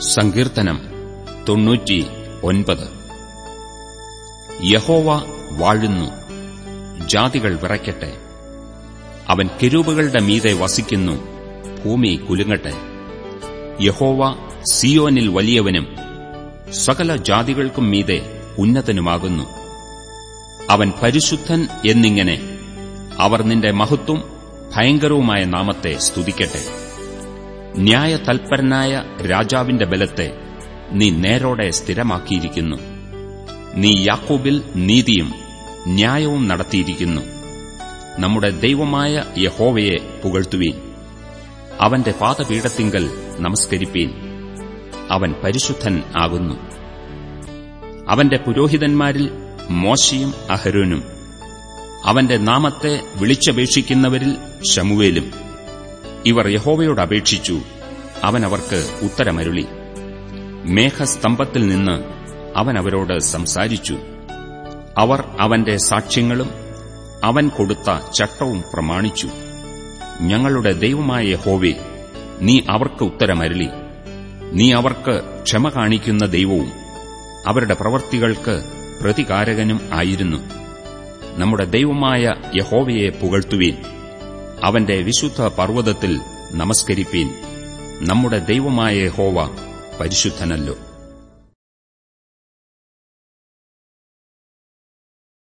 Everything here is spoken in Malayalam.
സങ്കീർത്തനം തൊണ്ണൂറ്റി ഒൻപത് യഹോവ വാഴുന്നു ജാതികൾ വിറയ്ക്കട്ടെ. അവൻ കെരൂബുകളുടെ മീതെ വസിക്കുന്നു ഭൂമി കുലുങ്ങട്ടെ. യഹോവ സിയോനിൽ വലിയവനും സകല ജാതികൾക്കും മീതെ ഉന്നതനുമാകുന്നു. അവൻ പരിശുദ്ധൻ എന്നിങ്ങനെ അവർ നിന്റെ മഹത്വം ഭയങ്കരവുമായ നാമത്തെ സ്തുതിക്കട്ടെ. ന്യായതൽപരനായ രാജാവിന്റെ ബലത്തെ നീ നേരോടെ സ്ഥിരമാക്കിയിരിക്കുന്നു. നീ യാക്കോബിൽ നീതിയും ന്യായവും നടത്തിയിരിക്കുന്നു. നമ്മുടെ ദൈവമായ യഹോവയെ പുകഴ്ത്തുവീൻ. അവന്റെ പാദപീഠത്തിങ്കൽ നമസ്കരിപ്പീൻ. അവൻ പരിശുദ്ധൻ ആകുന്നു. അവന്റെ പുരോഹിതന്മാരിൽ മോശയും അഹരോനും. അവന്റെ നാമത്തെ വിളിച്ചപേക്ഷിക്കുന്നവരിൽ ശമുവേലും. ഇവർ യഹോവയോട് അപേക്ഷിച്ചു. അവൻ അവർക്ക് ഉത്തരമരുളി. മേഘസ്തംഭത്തിൽ നിന്ന് അവൻ അവരോട് സംസാരിച്ചു. അവർ അവന്റെ സാക്ഷ്യങ്ങളും അവൻ കൊടുത്ത ചട്ടവും പ്രമാണിച്ചു. ഞങ്ങളുടെ ദൈവമായ യഹോവേ നീ അവർക്ക് ഉത്തരമരുളി. നീ അവർക്ക് ക്ഷമ കാണിക്കുന്ന ദൈവവും അവരുടെ പ്രവർത്തികൾക്ക് പ്രതികാരകനും ആയിരുന്നു. നമ്മുടെ ദൈവമായ യഹോവയെ പുകഴ്ത്തുവീൻ. അവന്റെ വിശുദ്ധ പർവതത്തിൽ നമസ്കരിപ്പീൻ. നമ്മുടെ ദൈവമായ ഹോവ പരിശുദ്ധനല്ലോ.